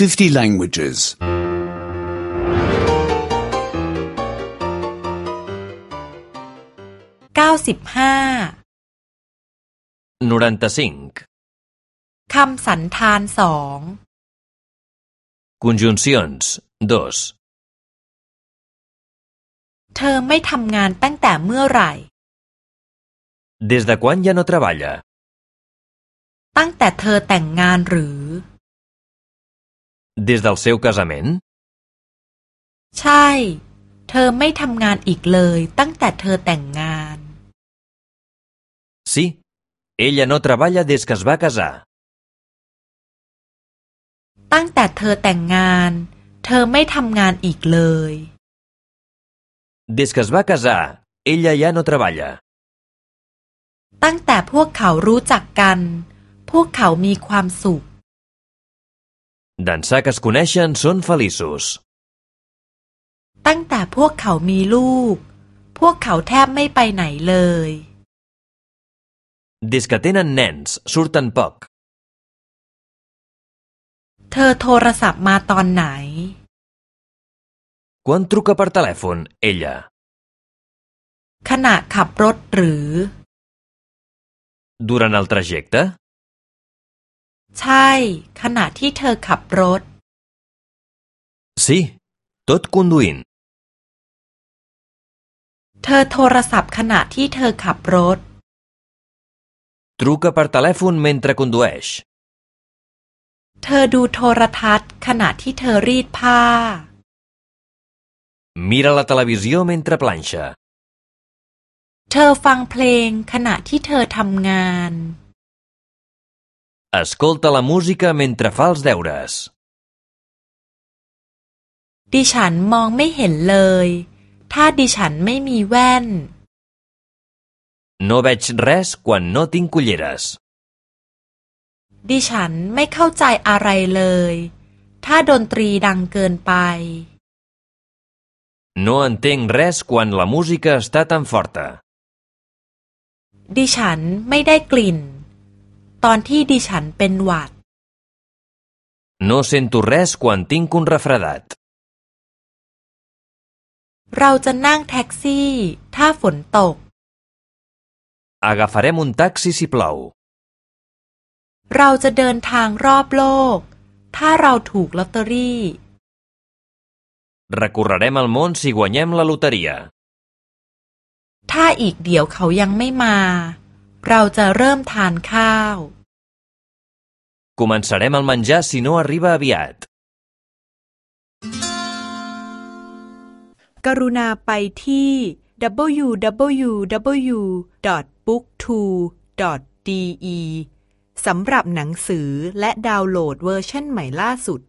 50 languages. 95 95. คำสันธานสอง Conjuncions 2. เธอไม่ทำงานตั้งแต่เมื่อไหร่ Des de quan ja no treballa? ตั้งแต่เธอแต่งงานหรือ Des del seu casament? ใช่ เธอไม่ทำงานอีกเลยตั้งแต่เธอแต่งงาน Sí. Ella no treballa des que es va casar. ตั้งแต่เธอแต่งงาน เธอไม่ทำงานอีกเลย Des que es va casar, ella ja no treballa. ตั้งแต่พวกเขารู้จักกัน พวกเขามีความสุข D'ençà que es coneixen són feliços. ตั้งแต่พวกเขามีลูก พวกเขาแทบไม่ไปไหนเลย Des que tenen nens, surten poc. เธอโทรศัพท์มาตอนไหน Quan truca per telèfon, ella? ขณะขับรถหรือ Durant el trajecte? ใช่ ขณะที่เธอขับรถ Sí. Tot conduint. เธอโทรศัพท์ขณะที่เธอขับรถ Truca per telèfon mentre condueix. เธอดูโทรทัศน์ขณะที่เธอรีดผ้า Mira la televisió mentre planxa. เธอฟังเพลงขณะที่เธอทำงาน Escolta la música mentre fa els deures. ดิฉันมองไม่เห็นเลย ถ้าดิฉันไม่มีแว่น No veig res quan no tinc ulleres. ดิฉันไม่เข้าใจอะไรเลย ถ้าดนตรีดังเกินไป No entenc res quan la música està tan forta. ดิฉันไม่ได้กลิ่น ตอนที่ดิฉันเป็นหวัด No sento res quan tinc un refredat. เราจะนั่งแท็กซี่ ถ้าฝนตก Agafarem un taxi si plou. เราจะเดินทางรอบโลก ถ้าเราถูกลอตเตอรี่ Recorrerem el món si guanyem la loteria. ถ้าอีกเดี๋ยวเขายังไม่มา เราจะเริ่มทานข้าว Començarem el menjar si no arriba aviat. กรุณาไปที่ www.booktwo.de สำหรับหนังสือและดาวน์โหลดเวอร์ชันใหม่ล่าสุด